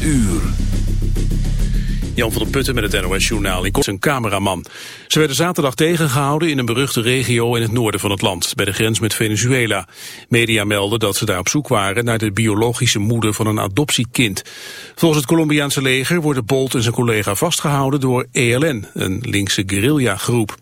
8 uur. Jan van der Putten met het NOS-journaal. Ik een cameraman. Ze werden zaterdag tegengehouden in een beruchte regio in het noorden van het land, bij de grens met Venezuela. Media melden dat ze daar op zoek waren naar de biologische moeder van een adoptiekind. Volgens het Colombiaanse leger worden Bolt en zijn collega vastgehouden door ELN, een linkse guerrilla-groep.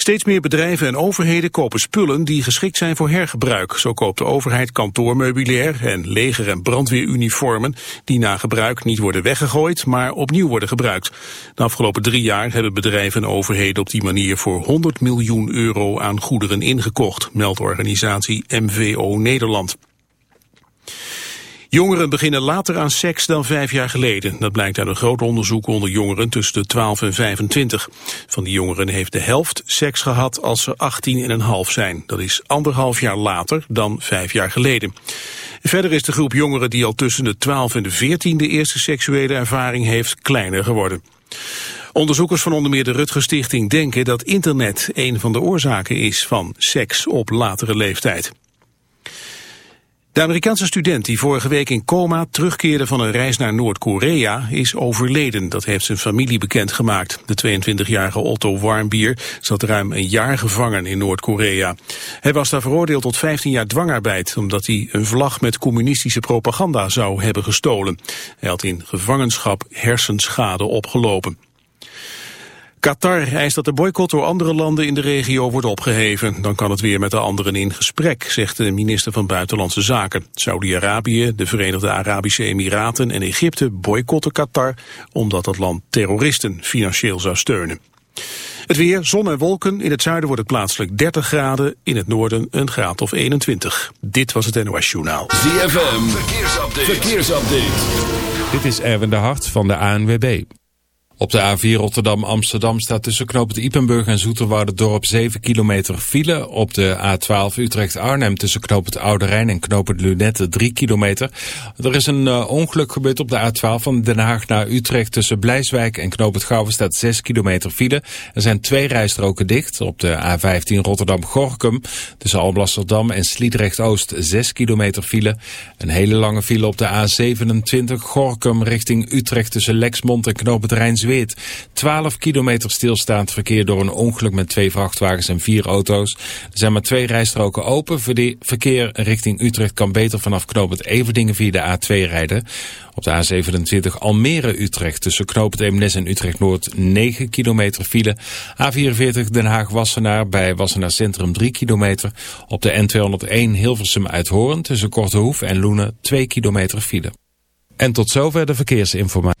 Steeds meer bedrijven en overheden kopen spullen die geschikt zijn voor hergebruik. Zo koopt de overheid kantoormeubilair en leger- en brandweeruniformen die na gebruik niet worden weggegooid, maar opnieuw worden gebruikt. De afgelopen drie jaar hebben bedrijven en overheden op die manier voor 100 miljoen euro aan goederen ingekocht, meldt organisatie MVO Nederland. Jongeren beginnen later aan seks dan vijf jaar geleden. Dat blijkt uit een groot onderzoek onder jongeren tussen de 12 en 25. Van die jongeren heeft de helft seks gehad als ze 18 en een half zijn. Dat is anderhalf jaar later dan vijf jaar geleden. Verder is de groep jongeren die al tussen de 12 en de 14 de eerste seksuele ervaring heeft kleiner geworden. Onderzoekers van onder meer de Rutger Stichting denken dat internet een van de oorzaken is van seks op latere leeftijd. De Amerikaanse student die vorige week in coma terugkeerde van een reis naar Noord-Korea is overleden. Dat heeft zijn familie bekendgemaakt. De 22-jarige Otto Warmbier zat ruim een jaar gevangen in Noord-Korea. Hij was daar veroordeeld tot 15 jaar dwangarbeid omdat hij een vlag met communistische propaganda zou hebben gestolen. Hij had in gevangenschap hersenschade opgelopen. Qatar eist dat de boycott door andere landen in de regio wordt opgeheven. Dan kan het weer met de anderen in gesprek, zegt de minister van Buitenlandse Zaken. Saudi-Arabië, de Verenigde Arabische Emiraten en Egypte boycotten Qatar... omdat dat land terroristen financieel zou steunen. Het weer, zon en wolken. In het zuiden wordt het plaatselijk 30 graden. In het noorden een graad of 21. Dit was het NOS Journaal. ZFM, verkeersupdate. verkeersupdate. Dit is Erwin de Hart van de ANWB. Op de A4 Rotterdam-Amsterdam staat tussen knoop het Ipenburg en Dorp 7 kilometer file. Op de A12 Utrecht-Arnhem tussen knoop het Oude Rijn en knoop het Lunette 3 kilometer. Er is een uh, ongeluk gebeurd op de A12 van Den Haag naar Utrecht tussen Blijswijk en knoop het Gouwen staat 6 kilometer file. Er zijn twee rijstroken dicht. Op de A15 Rotterdam-Gorkum tussen Alblasserdam en Sliedrecht-Oost 6 kilometer file. Een hele lange file op de A27 Gorkum richting Utrecht tussen Lexmond en knoop het Rijnswijk 12 kilometer stilstaand verkeer door een ongeluk met twee vrachtwagens en vier auto's. Er zijn maar twee rijstroken open. Verkeer richting Utrecht kan beter vanaf knooppunt Everdingen via de A2 rijden. Op de A27 Almere-Utrecht tussen knooppunt Eemnes en Utrecht-Noord 9 kilometer file. A44 Den Haag-Wassenaar bij Wassenaar Centrum 3 kilometer. Op de N201 Hilversum Uithoren tussen Kortehoef en Loenen 2 kilometer file. En tot zover de verkeersinformatie.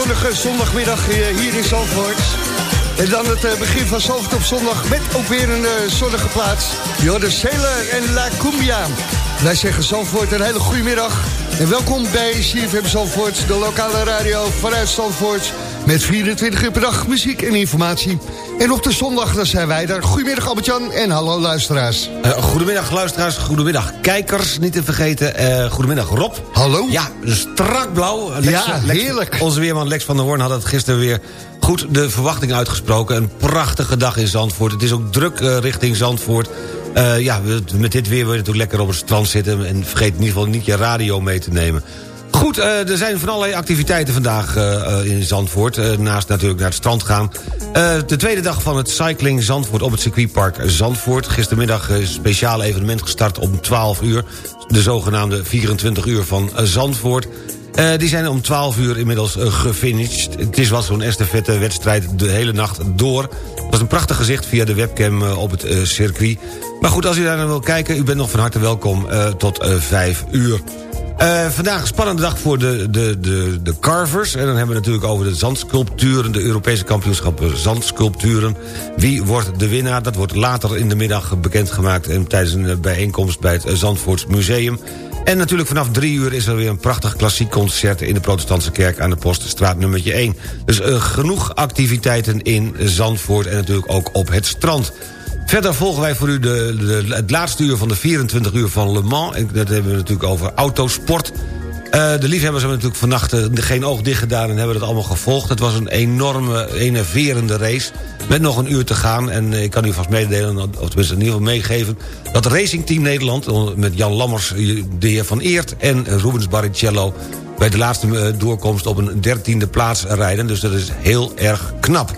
Zonnige zondagmiddag hier in Zandvoort. En dan het eh, begin van Zandvoort op zondag met ook weer een eh, zonnige plaats. de Sailor en La Cumbia. Wij zeggen Zandvoort een hele goede middag. En welkom bij CFM Zandvoort, de lokale radio vanuit Zandvoort... met 24 uur per dag muziek en informatie. En op de zondag dan zijn wij daar. Goedemiddag Albert-Jan en hallo luisteraars. Uh, goedemiddag luisteraars, goedemiddag kijkers, niet te vergeten. Uh, goedemiddag Rob. Hallo. Ja, strak blauw. Lex, ja, heerlijk. onze weerman Lex van der Hoorn had het gisteren weer goed de verwachting uitgesproken. Een prachtige dag in Zandvoort. Het is ook druk uh, richting Zandvoort. ja, met dit weer wil je natuurlijk lekker op het strand zitten... en vergeet in ieder geval niet je radio mee te nemen. Goed, uh, er zijn van allerlei activiteiten vandaag uh, in Zandvoort. Naast natuurlijk naar het strand gaan. de tweede dag van het Cycling Zandvoort op het circuitpark Zandvoort. Gistermiddag een speciaal evenement gestart om 12 uur. De zogenaamde 24 uur van Zandvoort. die zijn om 12 uur inmiddels gefinished. Het is wel zo'n estafette wedstrijd de hele nacht door. Het was een prachtig gezicht via de webcam op het circuit. Maar goed, als u daar naar wil kijken, u bent nog van harte welkom tot 5 uur. Uh, vandaag een spannende dag voor de, de, de, de carvers. En dan hebben we natuurlijk over de zandsculpturen... de Europese kampioenschappen zandsculpturen. Wie wordt de winnaar? Dat wordt later in de middag bekendgemaakt... En tijdens een bijeenkomst bij het Zandvoorts Museum. En natuurlijk vanaf drie uur is er weer een prachtig klassiek concert... in de protestantse kerk aan de Poststraat nummertje 1. Dus uh, genoeg activiteiten in Zandvoort en natuurlijk ook op het strand. Verder volgen wij voor u de, de, het laatste uur van de 24 uur van Le Mans. En dat hebben we natuurlijk over autosport. Uh, de liefhebbers hebben natuurlijk vannacht uh, geen oog dicht gedaan... en hebben dat allemaal gevolgd. Het was een enorme, enerverende race. Met nog een uur te gaan. En uh, ik kan u vast mededelen, of tenminste in ieder geval meegeven... dat Racing Team Nederland, met Jan Lammers, de heer Van Eert... en Rubens Barrichello bij de laatste doorkomst op een dertiende plaats rijden. Dus dat is heel erg knap.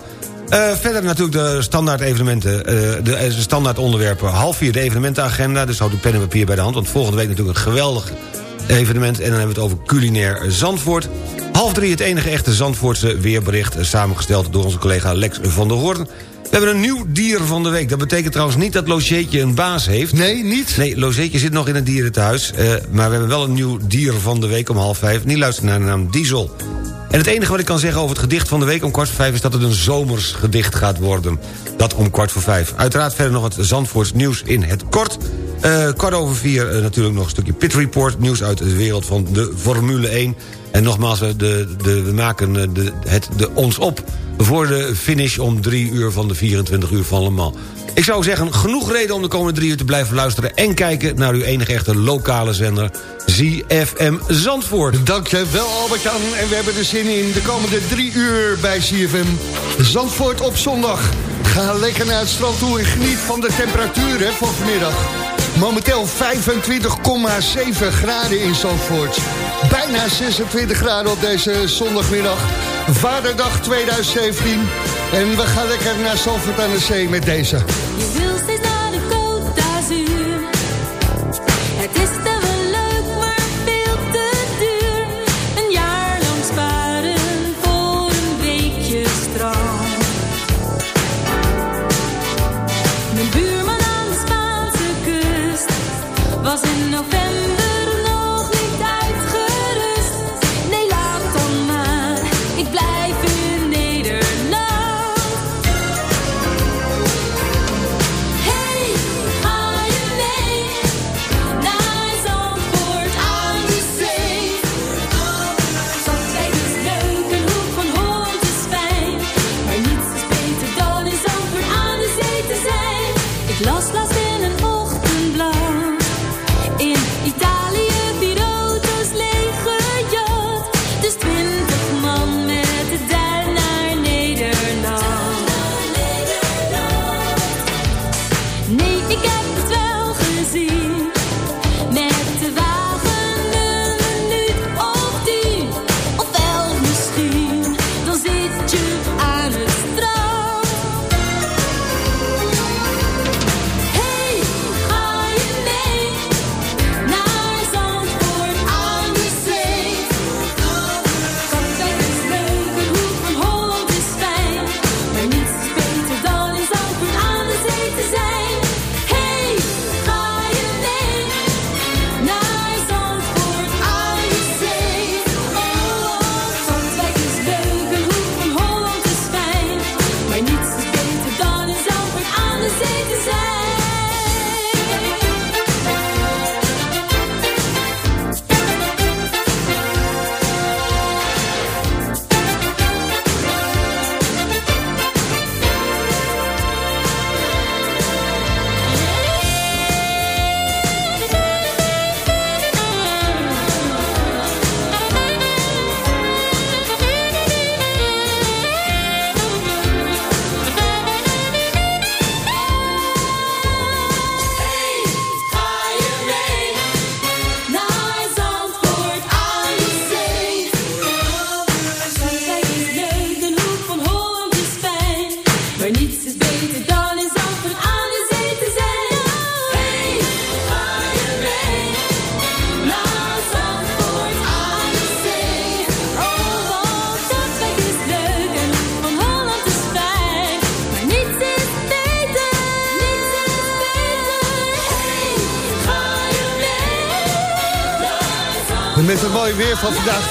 Uh, verder natuurlijk de standaard evenementen, uh, de, de, standaard onderwerpen. Half vier de evenementenagenda, dus houd de pen en papier bij de hand... want volgende week natuurlijk een geweldig evenement... en dan hebben we het over culinair Zandvoort. Half drie het enige echte Zandvoortse weerbericht... samengesteld door onze collega Lex van der Hoorn. We hebben een nieuw dier van de week. Dat betekent trouwens niet dat Logeetje een baas heeft. Nee, niet? Nee, Logeetje zit nog in het dierenthuis. Uh, maar we hebben wel een nieuw dier van de week om half vijf. Die luistert naar de naam Diesel. En het enige wat ik kan zeggen over het gedicht van de week om kwart voor vijf... is dat het een zomers gedicht gaat worden. Dat om kwart voor vijf. Uiteraard verder nog het Zandvoorts nieuws in het kort. Uh, kwart over vier uh, natuurlijk nog een stukje Pit Report. Nieuws uit de wereld van de Formule 1. En nogmaals, de, de, we maken eh, de, het de, ons op voor de finish om drie uur van de 24 uur van Le Mans. Ik zou zeggen, genoeg reden om de komende drie uur te blijven luisteren... en kijken naar uw enige echte lokale zender, ZFM Zandvoort. Dankjewel Albert-Jan. En we hebben er zin in de komende drie uur bij ZFM Zandvoort op zondag. Ga lekker naar het strand toe en geniet van de temperatuur hè, van vanmiddag. Momenteel 25,7 graden in Zandvoort. Bijna 26 graden op deze zondagmiddag. Vaderdag 2017. En we gaan lekker naar Zandvoort aan de Zee met deze.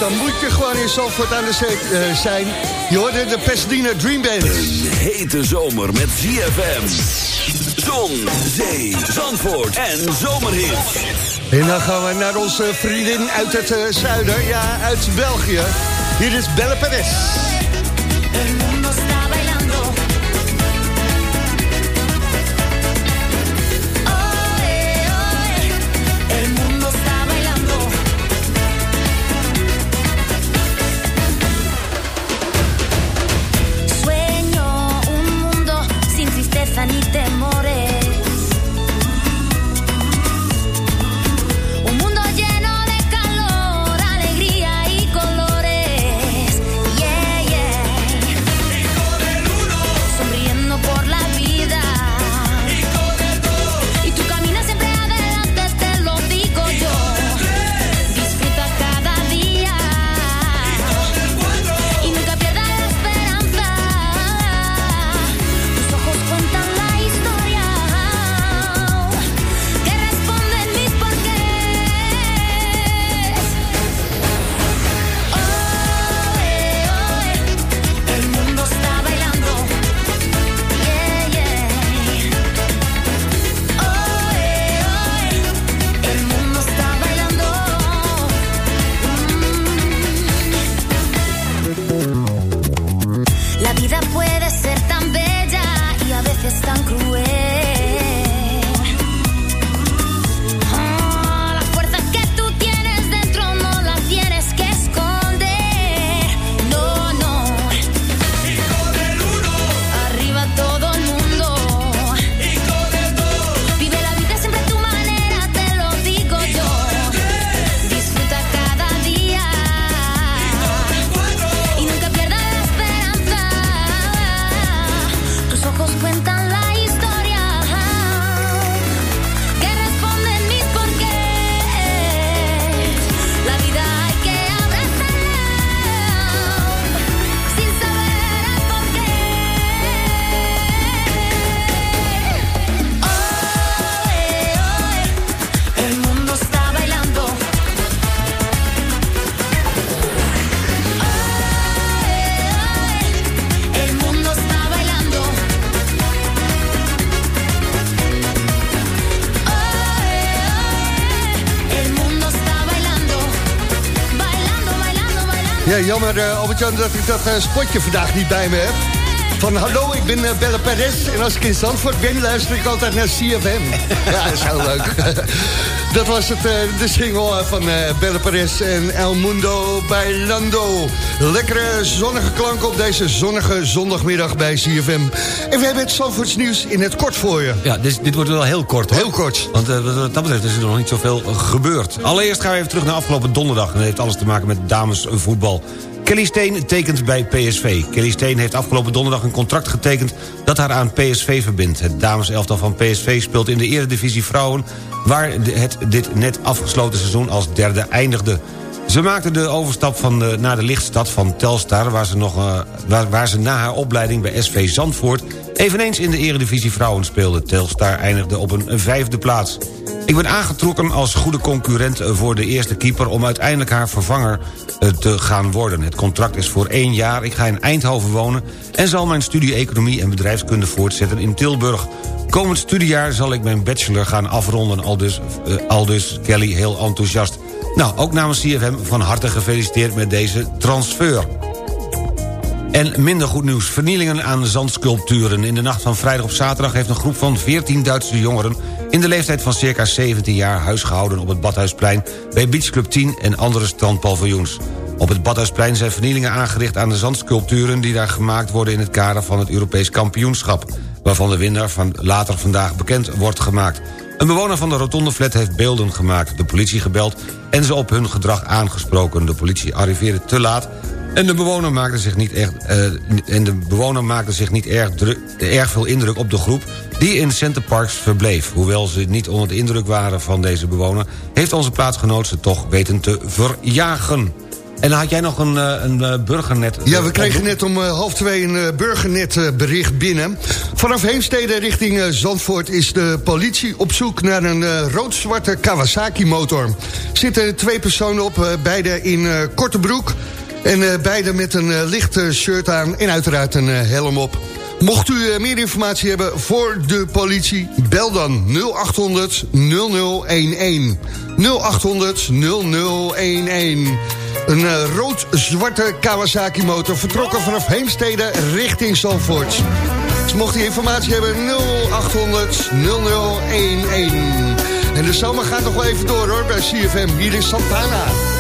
Dan moet je gewoon in Zandvoort aan de zee eh, zijn. Je hoorde de Pasadena Dream Band. Een hete zomer met ZFM. Zon, zee, Zandvoort en zomerhit. En dan gaan we naar onze vriendin uit het eh, zuiden. Ja, uit België. Hier is Belle Perez. Jammer uh, Albert-Jan dat ik dat eh, spotje vandaag niet bij me heb. Van hallo, ik ben eh, Belle Perez en als ik in Zandvoort ben luister ik altijd naar CFM. ja, dat is heel leuk. dat was het, eh, de single eh, van Belle Perez en El Mundo Bailando. Lekkere zonnige klank op deze zonnige zondagmiddag bij CFM. En we hebben het Zandvoorts nieuws in het kort voor je. Ja, dit, dit wordt wel heel kort hoor. Heel kort. Want eh, wat dat betreft is er nog niet zoveel gebeurd. Allereerst gaan we even terug naar afgelopen donderdag. En dat heeft alles te maken met damesvoetbal. Kelly Steen tekent bij PSV. Kelly Steen heeft afgelopen donderdag een contract getekend... dat haar aan PSV verbindt. Het dameselftal van PSV speelt in de eredivisie vrouwen... waar het dit net afgesloten seizoen als derde eindigde. Ze maakte de overstap van naar de lichtstad van Telstar... Waar ze, nog, eh, waar, waar ze na haar opleiding bij SV Zandvoort... eveneens in de eredivisie vrouwen speelde. Telstar eindigde op een vijfde plaats. Ik ben aangetrokken als goede concurrent voor de eerste keeper... om uiteindelijk haar vervanger eh, te gaan worden. Het contract is voor één jaar. Ik ga in Eindhoven wonen... en zal mijn studie Economie en Bedrijfskunde voortzetten in Tilburg. Komend studiejaar zal ik mijn bachelor gaan afronden... aldus, eh, aldus Kelly heel enthousiast. Nou, ook namens CFM van harte gefeliciteerd met deze transfer. En minder goed nieuws. Vernielingen aan zandsculpturen. In de nacht van vrijdag op zaterdag heeft een groep van 14 Duitse jongeren... in de leeftijd van circa 17 jaar huisgehouden op het Badhuisplein... bij Beach Club 10 en andere strandpaviljoens. Op het Badhuisplein zijn vernielingen aangericht aan de zandsculpturen... die daar gemaakt worden in het kader van het Europees kampioenschap... waarvan de winnaar van later vandaag bekend wordt gemaakt. Een bewoner van de Rotonde Flat heeft beelden gemaakt, de politie gebeld... en ze op hun gedrag aangesproken. De politie arriveerde te laat en de bewoner maakte zich niet, echt, eh, en de bewoner maakte zich niet erg, erg veel indruk op de groep... die in Center Parks verbleef. Hoewel ze niet onder de indruk waren van deze bewoner... heeft onze plaatsgenoot ze toch weten te verjagen. En dan had jij nog een, eh, een eh, burgernet. Ja, we kregen net om eh, half twee een eh, burgernetbericht binnen. Vanaf Heemstede richting eh, Zandvoort is de politie op zoek naar een eh, rood-zwarte Kawasaki-motor. Zitten twee personen op, eh, beide in eh, korte broek. En eh, beide met een eh, licht eh, shirt aan en uiteraard een eh, helm op. Mocht u eh, meer informatie hebben voor de politie, bel dan 0800 0011. 0800 0011. Een eh, rood-zwarte Kawasaki-motor vertrokken vanaf Heemstede richting Zandvoort. Dus mocht u informatie hebben, 0800 0011. En de zomer gaat nog wel even door hoor, bij CFM. Hier is Santana.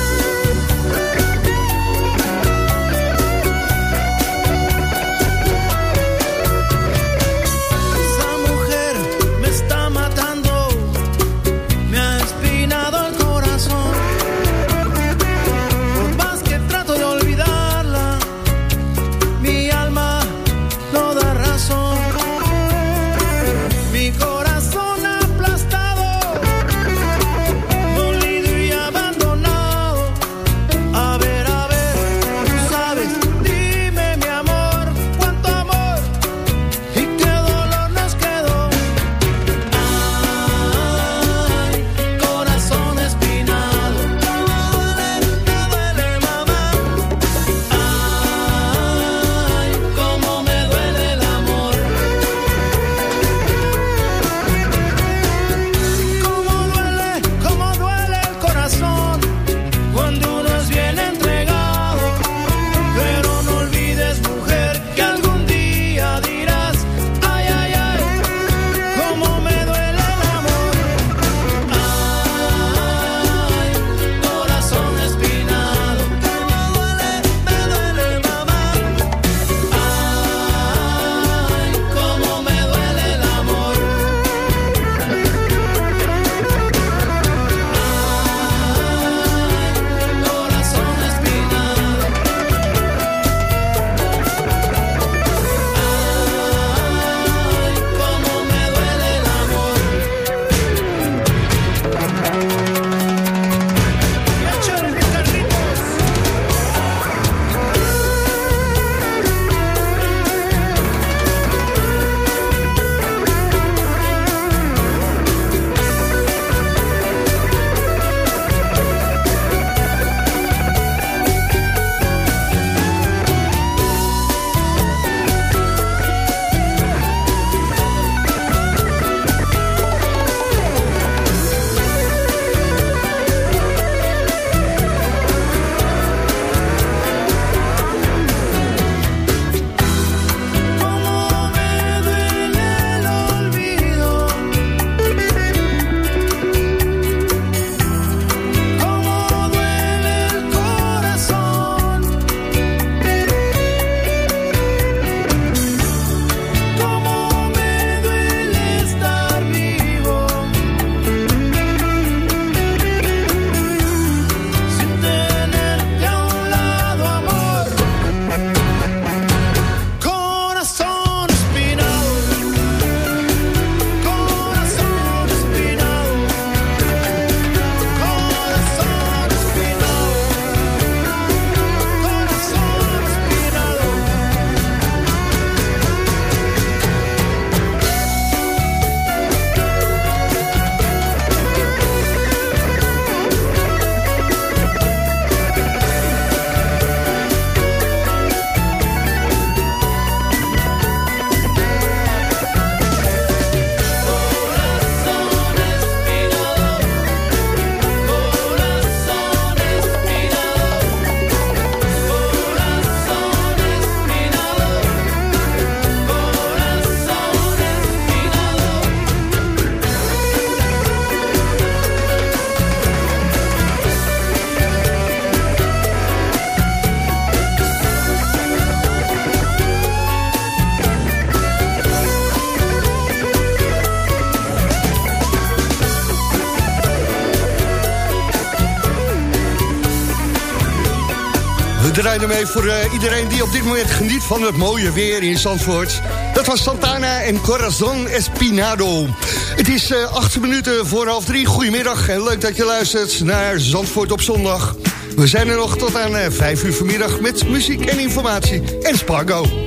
Mee voor eh, iedereen die op dit moment geniet van het mooie weer in Zandvoort. Dat was Santana en Corazon Espinado. Het is eh, acht minuten voor half drie. Goedemiddag en leuk dat je luistert naar Zandvoort op zondag. We zijn er nog tot aan eh, 5 uur vanmiddag met muziek en informatie en Spargo.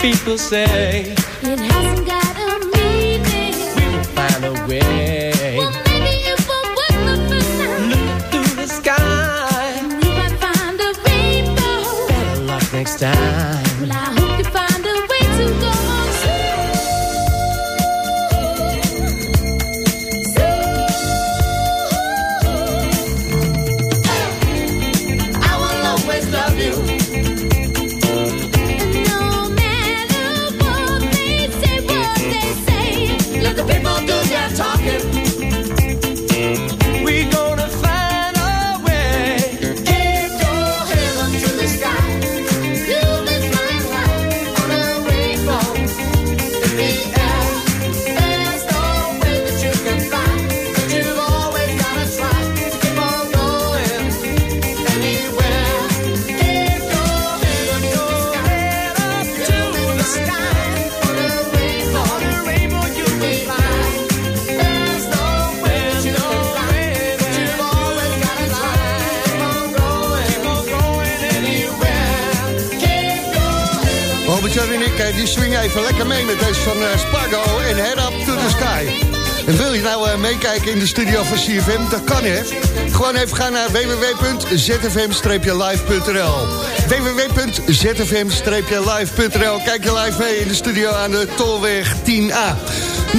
People say, It hasn't got a meaning. we will find a way. Well, maybe it won't work the first time. Look through the sky, We might find a rainbow. better luck next time. Swingen even lekker mee met deze van eh, Spargo en Head Up to the Sky. En wil je nou eh, meekijken in de studio van CFM? Dat kan hè. Gewoon even gaan naar www.zfm-live.nl www.zfm-live.nl Kijk je live mee in de studio aan de Tolweg 10A.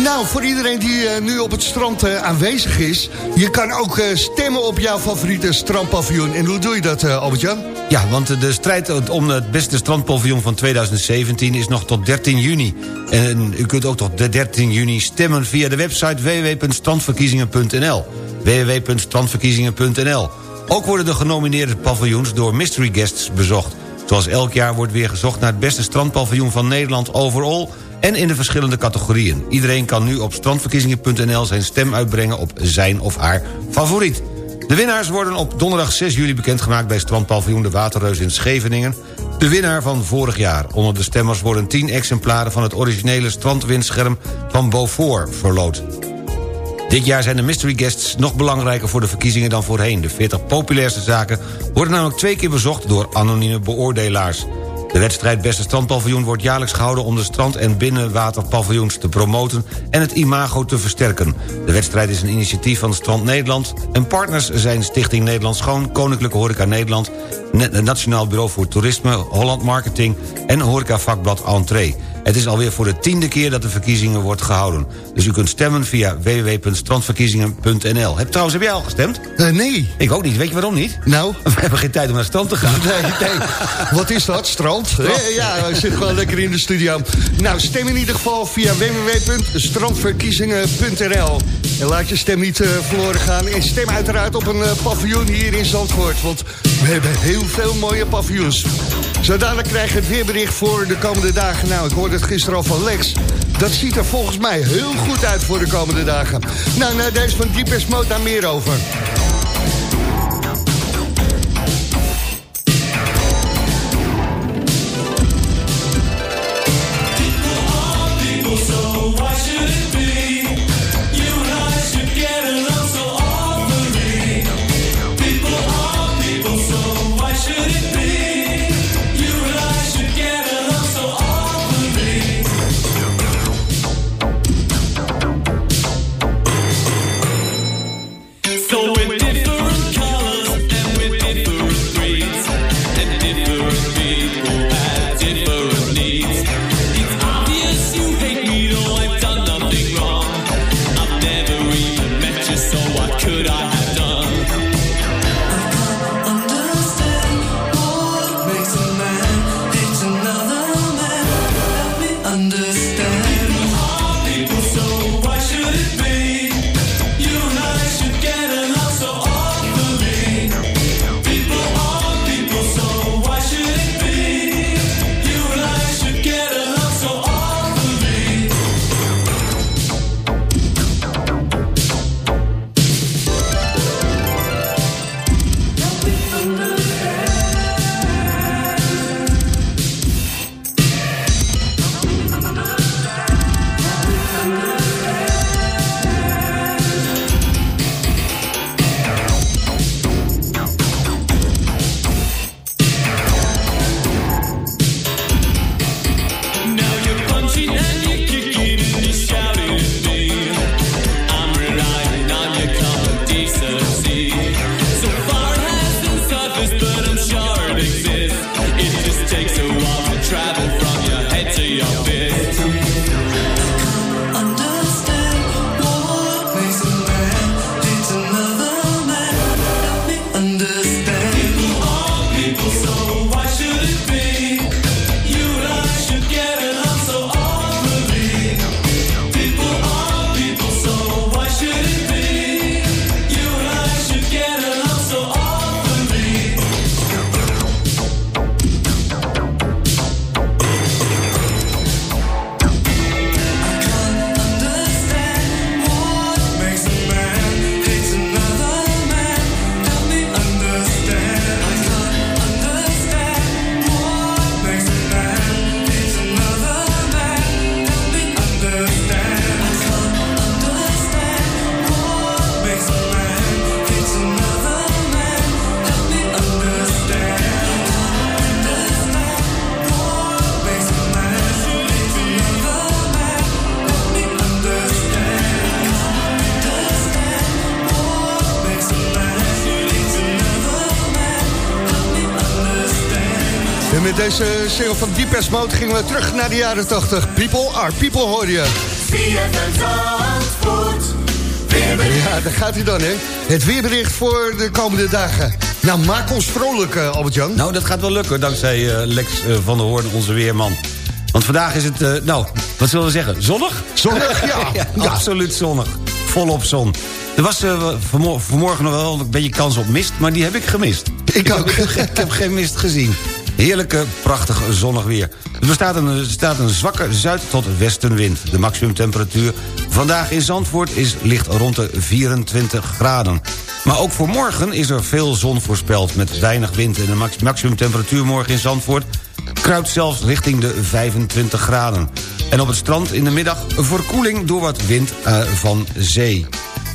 Nou, voor iedereen die eh, nu op het strand aanwezig is... je kan ook stemmen op jouw favoriete strandpaviljoen. En hoe doe je dat, Albert-Jan? Ja, want de strijd om het beste strandpaviljoen van 2017 is nog tot 13 juni. En u kunt ook tot de 13 juni stemmen via de website www.strandverkiezingen.nl www.strandverkiezingen.nl Ook worden de genomineerde paviljoens door mystery guests bezocht. Zoals elk jaar wordt weer gezocht naar het beste strandpaviljoen van Nederland overall... en in de verschillende categorieën. Iedereen kan nu op strandverkiezingen.nl zijn stem uitbrengen op zijn of haar favoriet. De winnaars worden op donderdag 6 juli bekendgemaakt... bij strandpaviljoen De Waterreus in Scheveningen. De winnaar van vorig jaar. Onder de stemmers worden 10 exemplaren van het originele strandwindscherm van Beaufort verloot. Dit jaar zijn de mystery guests nog belangrijker voor de verkiezingen dan voorheen. De 40 populairste zaken worden namelijk twee keer bezocht door anonieme beoordelaars. De wedstrijd Beste Strandpaviljoen wordt jaarlijks gehouden... om de strand- en binnenwaterpaviljoens te promoten en het imago te versterken. De wedstrijd is een initiatief van Strand Nederland... en partners zijn Stichting Nederland Schoon, Koninklijke Horeca Nederland... Nationaal Bureau voor Toerisme, Holland Marketing... en horecavakblad Entree. Het is alweer voor de tiende keer dat de verkiezingen wordt gehouden. Dus u kunt stemmen via www.strandverkiezingen.nl. Heb, trouwens, heb jij al gestemd? Eh, nee. Ik ook niet. Weet je waarom niet? Nou? We hebben geen tijd om naar het strand te gaan. Nee, nee. Wat is dat? Strand? Eh, Ja, we zitten gewoon lekker in de studio. Nou, stem in ieder geval via www.strandverkiezingen.nl. En laat je stem niet eh, verloren gaan. En stem uiteraard op een paviljoen hier in Zandvoort. Want we hebben heel veel mooie paviljoens. Zo dadelijk krijg je het weerbericht voor de komende dagen. Nou, ik hoorde het gisteren al van Lex. Dat ziet er volgens mij heel goed uit voor de komende dagen. Nou, naar deze van Deepest Mode daar meer over. Single van Deepest Mode gingen we terug naar de jaren 80. People are people, hoor je. Ja, daar gaat hij dan, hè. Het weerbericht voor de komende dagen. Nou, maak ons vrolijk, eh, Albert-Jan. Nou, dat gaat wel lukken, dankzij eh, Lex eh, van der Hoorn, onze weerman. Want vandaag is het, nou, wat zullen we zeggen, zonnig? Zonnig, ja. Ja. Absoluut zonnig. Volop zon. Er was vanmo- vanmorgen nog wel een beetje kans op mist, maar die heb ik gemist. Ik ook. Heb, ik heb geen mist gezien. Heerlijke, prachtig zonnig weer. Er staat een, staat een zwakke zuid- tot westenwind. De maximumtemperatuur vandaag in Zandvoort is, ligt rond de 24 graden. Maar ook voor morgen is er veel zon voorspeld... met weinig wind en de max, maximumtemperatuur morgen in Zandvoort... kruipt zelfs richting de 25 graden. En op het strand in de middag verkoeling door wat wind eh, van zee.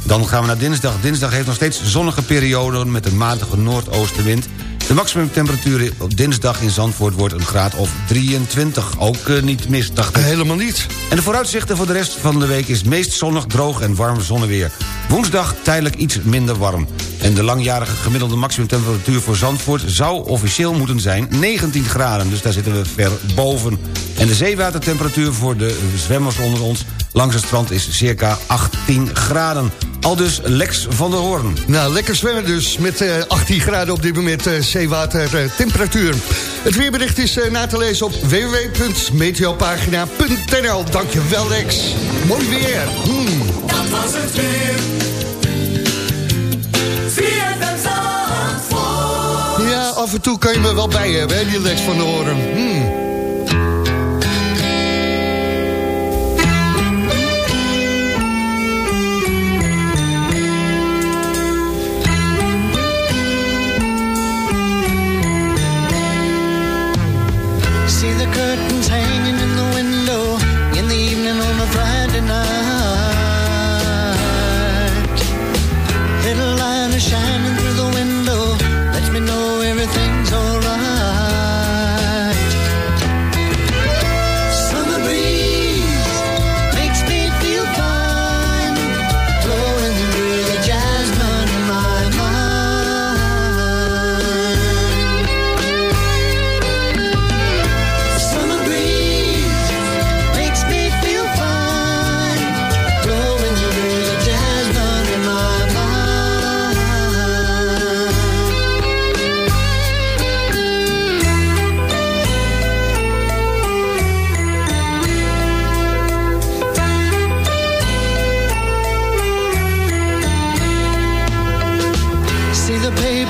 Dan gaan we naar dinsdag. Dinsdag heeft nog steeds zonnige perioden met een matige noordoostenwind. De maximumtemperatuur op dinsdag in Zandvoort wordt een graad of 23. Ook eh, niet mis, dacht ik. Helemaal niet. En de vooruitzichten voor de rest van de week is meest zonnig, droog en warm zonneweer. Woensdag tijdelijk iets minder warm. En de langjarige gemiddelde maximumtemperatuur voor Zandvoort... zou officieel moeten zijn 19 graden, dus daar zitten we ver boven. En de zeewatertemperatuur voor de zwemmers onder ons... langs het strand is circa 18 graden. Al dus Lex van der Hoorn. Nou, lekker zwemmen dus met eh, 18 graden op dit moment eh, zeewatertemperatuur. Het weerbericht is eh, na te lezen op www.meteopagina.nl. Dankjewel Lex. Mooi weer. Hmm. Dat was het weer. Ja, af en toe kan je me wel bij hebben, hè, die Lex van der Hoorn. Hmm.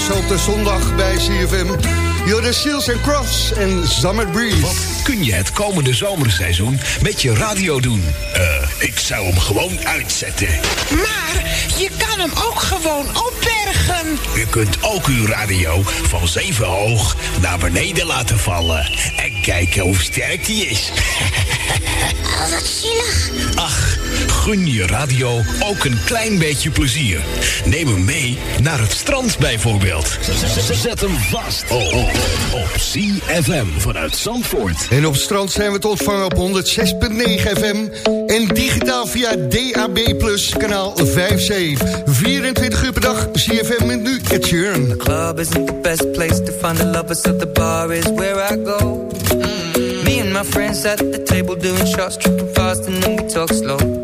Zo op de zondag bij CFM. Jorde Seals and Crofts en Summer Breeze. Wat kun je het komende zomerseizoen met je radio doen? Eh, ik zou hem gewoon uitzetten. Maar je kan hem ook gewoon opbergen. U kunt ook uw radio van zeven hoog naar beneden laten vallen. En kijken hoe sterk die is. Oh, wat zielig. Ach, gun je radio ook een klein beetje plezier. Neem hem mee naar het strand bijvoorbeeld. Zet hem vast op, op, op CFM vanuit Zandvoort. En op het strand zijn we te ontvangen op 106.9 FM. En digitaal via DAB+, kanaal 57. 24 uur per dag, CFM met nu Ed Sheeran. club isn't the best place to find the lovers, so the bar is where I go. Me and my friends at the table doing shots, tripping fast, and then we talk slow.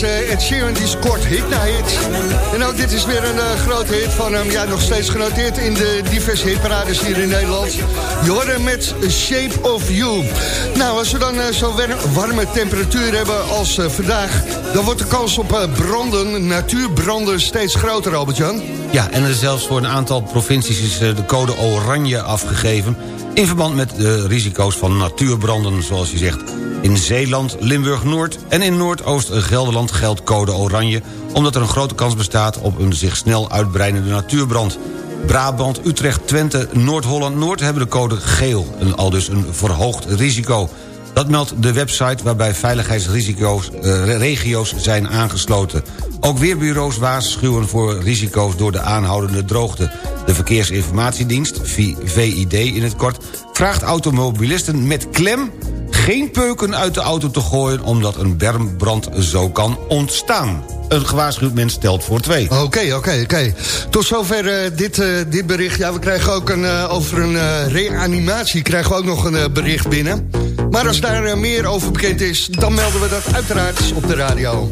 Ja, deze Ed Sheeran die scoort hit na hit. En ook dit is weer een eh, grote hit van hem. Ja, nog steeds genoteerd in de diverse hitparades hier in Nederland. Hem met Shape of You. Nou, als we dan eh, zo wer- warme temperatuur hebben als eh, vandaag... dan wordt de kans op eh, branden, natuurbranden, steeds groter, Albert-Jan. Ja, en er is zelfs voor een aantal provincies is eh, de code oranje afgegeven... in verband met de risico's van natuurbranden, zoals je zegt. In Zeeland, Limburg-Noord en in Noordoost-Gelderland geldt code oranje... omdat er een grote kans bestaat op een zich snel uitbreidende natuurbrand. Brabant, Utrecht, Twente, Noord-Holland-Noord hebben de code geel... en al dus een verhoogd risico. Dat meldt de website waarbij veiligheidsrisico's eh, regio's zijn aangesloten. Ook weerbureaus waarschuwen voor risico's door de aanhoudende droogte. De Verkeersinformatiedienst, VID in het kort... vraagt automobilisten met klem geen peuken uit de auto te gooien... omdat een bermbrand zo kan ontstaan. Een gewaarschuwd mens stelt voor twee. Oké, oké, oké. Tot zover eh, dit, eh, dit bericht. Ja, we krijgen ook een, eh, over een reanimatie krijgen we ook nog een bericht binnen. Maar als daar meer over bekend is, dan melden we dat uiteraard op de radio.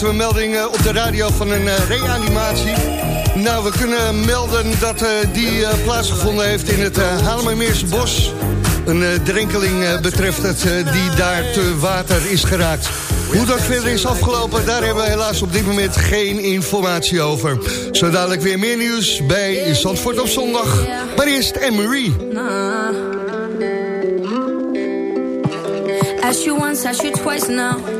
Maakten we melding eh, op de radio van een eh, reanimatie. Nou, we kunnen melden dat eh, die plaatsgevonden heeft in het Haarlemmermeerse bos. Een drenkeling eh, betreft het die daar te water is geraakt. Hoe dat verder is afgelopen, daar hebben we helaas op dit moment geen informatie over. Zo dadelijk weer meer nieuws bij Zandvoort op zondag. Maar eerst Anne-Marie. Ask you once, ask you twice now.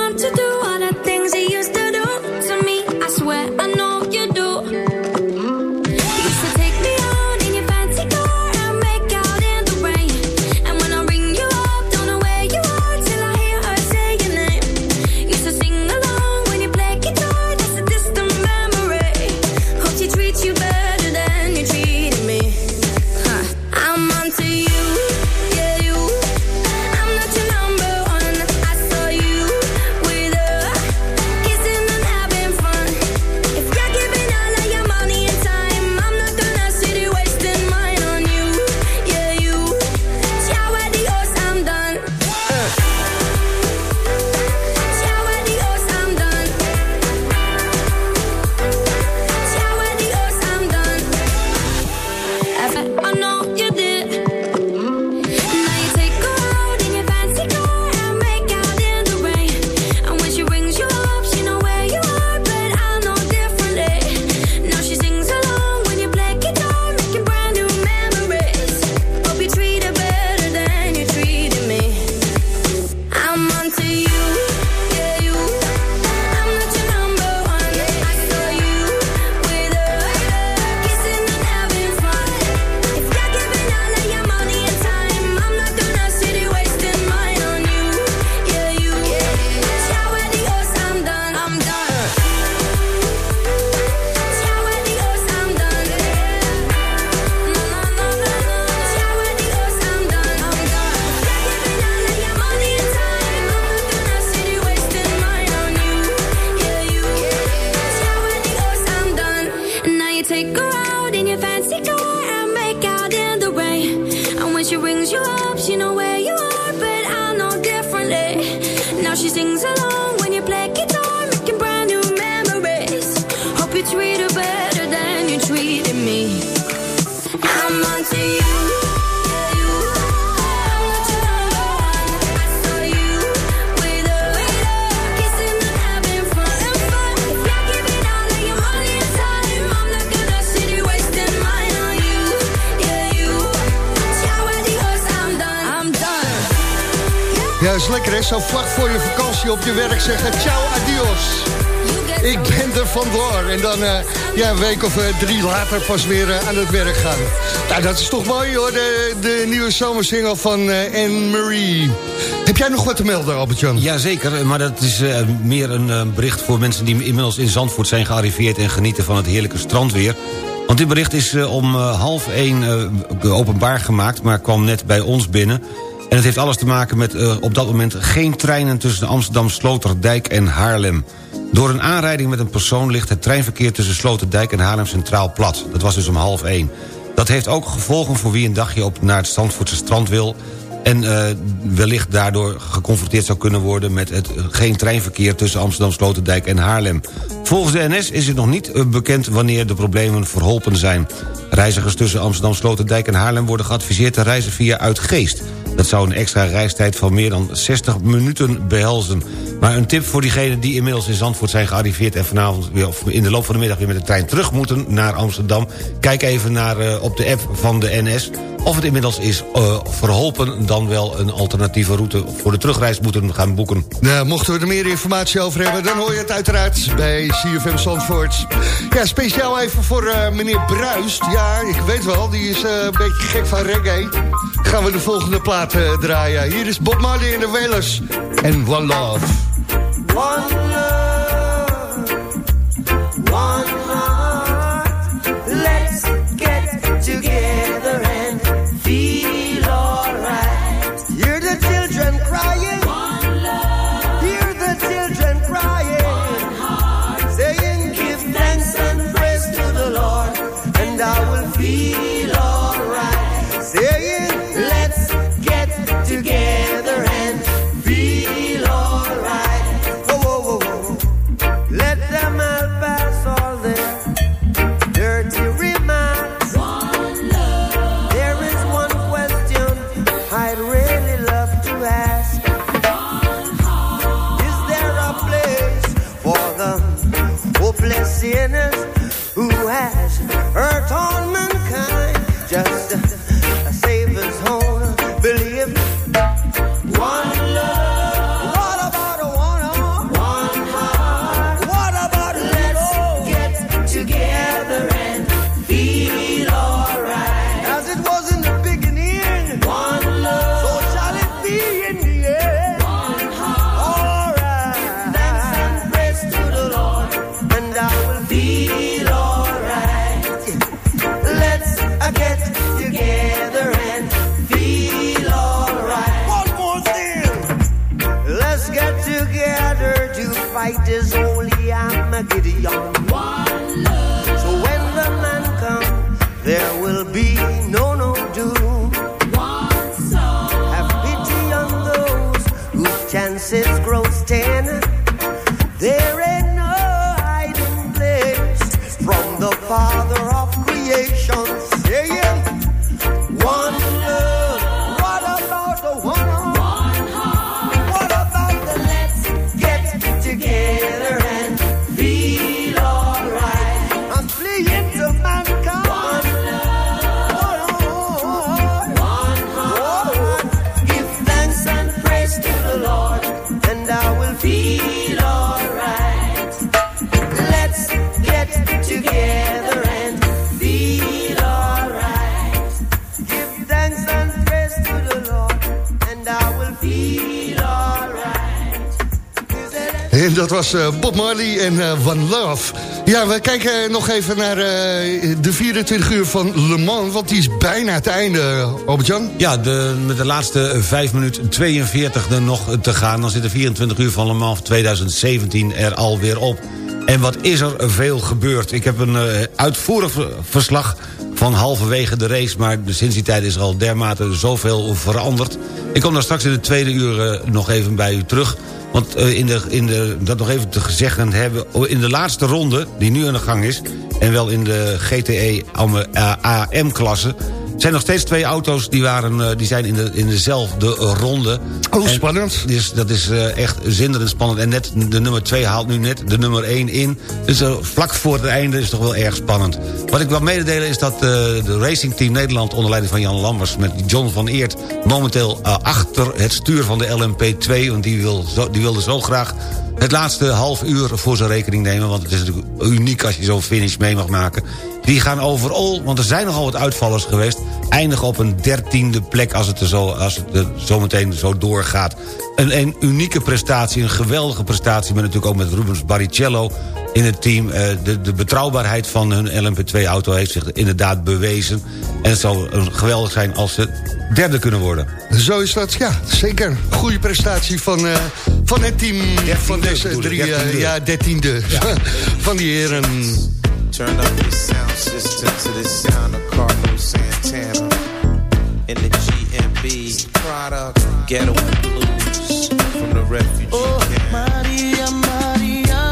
En dan eh, ja, een week of eh, drie later pas weer eh, aan het werk gaan. Nou, dat is toch mooi hoor, de, de nieuwe zomersingle van Anne-Marie. Heb jij nog wat te melden, Albert-Jan? Jazeker, maar dat is meer een bericht voor mensen... die inmiddels in Zandvoort zijn gearriveerd... en genieten van het heerlijke strandweer. Want dit bericht is om half één openbaar gemaakt... maar kwam net bij ons binnen. En het heeft alles te maken met op dat moment geen treinen... tussen Amsterdam, Sloterdijk en Haarlem. Door een aanrijding met een persoon ligt het treinverkeer... tussen Sloterdijk en Haarlem centraal plat. Dat was dus om half één. Dat heeft ook gevolgen voor wie een dagje op naar het Zandvoortse strand wil... en eh, wellicht daardoor geconfronteerd zou kunnen worden... met het eh, geen treinverkeer tussen Amsterdam, Sloterdijk en Haarlem. Volgens de NS is het nog niet eh, bekend wanneer de problemen verholpen zijn. Reizigers tussen Amsterdam, Sloterdijk en Haarlem worden geadviseerd te reizen via Uitgeest. Dat zou een extra reistijd van meer dan 60 minuten behelzen. Maar een tip voor diegenen die inmiddels in Zandvoort zijn gearriveerd... en vanavond weer, of in de loop van de middag weer met de trein terug moeten naar Amsterdam... kijk even naar, eh, op de app van de NS of het inmiddels is eh, verholpen... dan wel een alternatieve route voor de terugreis moeten gaan boeken. Nou, mochten we er meer informatie over hebben... dan hoor je het uiteraard bij CFM Zandvoort. Ja, speciaal even voor eh, meneer Bruist. Ja, ik weet wel, die is eh, een beetje gek van reggae. Gaan we de volgende plaat eh, draaien. Hier is Bob Marley en de Wailers. En One Love. One love, one heart. Eh, Bob Marley en eh, One Love. Ja, we kijken nog even naar eh, de 24 uur van Le Mans... want die is bijna het einde, Albert-Jan. Ja, de, met de laatste 5 minuten 42 er nog te gaan... dan zit de 24 uur van Le Mans 2017 er alweer op. En wat is er veel gebeurd? Ik heb een uitvoerig verslag van halverwege de race... maar sinds die tijd is er al dermate zoveel veranderd. Ik kom daar straks in de tweede uur nog even bij u terug... Want eh, in de, in de, dat nog even te gezegd hebben... in de laatste ronde, die nu aan de gang is... en wel in de GTE AM-klasse... zijn nog steeds twee auto's die, waren, eh, die zijn in, de, in dezelfde ronde. Oh, En spannend. Dus, dat is eh, echt zinderend spannend. En net de nummer 2 haalt nu net de nummer 1 in. Dus eh, vlak voor het einde is het toch wel erg spannend. Wat ik wil mededelen is dat de Racing Team Nederland... onder leiding van Jan Lammers met John van Eert... momenteel achter het stuur van de LMP2... want die, wil zo, die wilde zo graag het laatste half uur voor zijn rekening nemen... want het is natuurlijk uniek als je zo'n finish mee mag maken. Die gaan overal, want er zijn nogal wat uitvallers geweest... eindigen op een dertiende plek als het, er zo, als het er zometeen zo doorgaat. Een, een unieke prestatie, een geweldige prestatie... maar natuurlijk ook met Rubens Barrichello in het team. Eh, de, de betrouwbaarheid van hun LMP2-auto heeft zich inderdaad bewezen. En het zou een geweldig zijn als ze derde kunnen worden. Zo is dat, ja, zeker. Goede prestatie van, eh, van het team van deze drie, eh, dertiende. ja, dertiende van die heren. Turn up the sound system to the sound of Carlos Santana in the GMB product Ghetto Blues from the refugee oh, camp. Maria, Maria,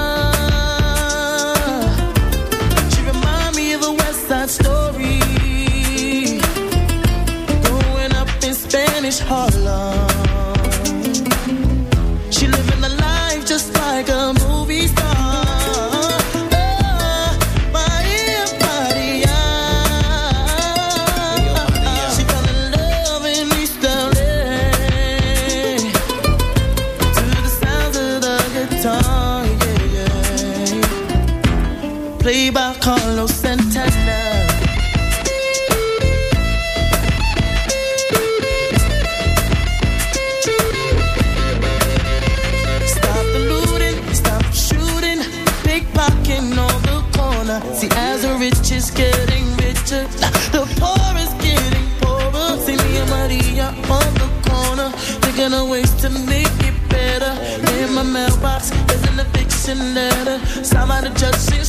she remind me of a West Side Story, growing up in Spanish Harlem. Just justice.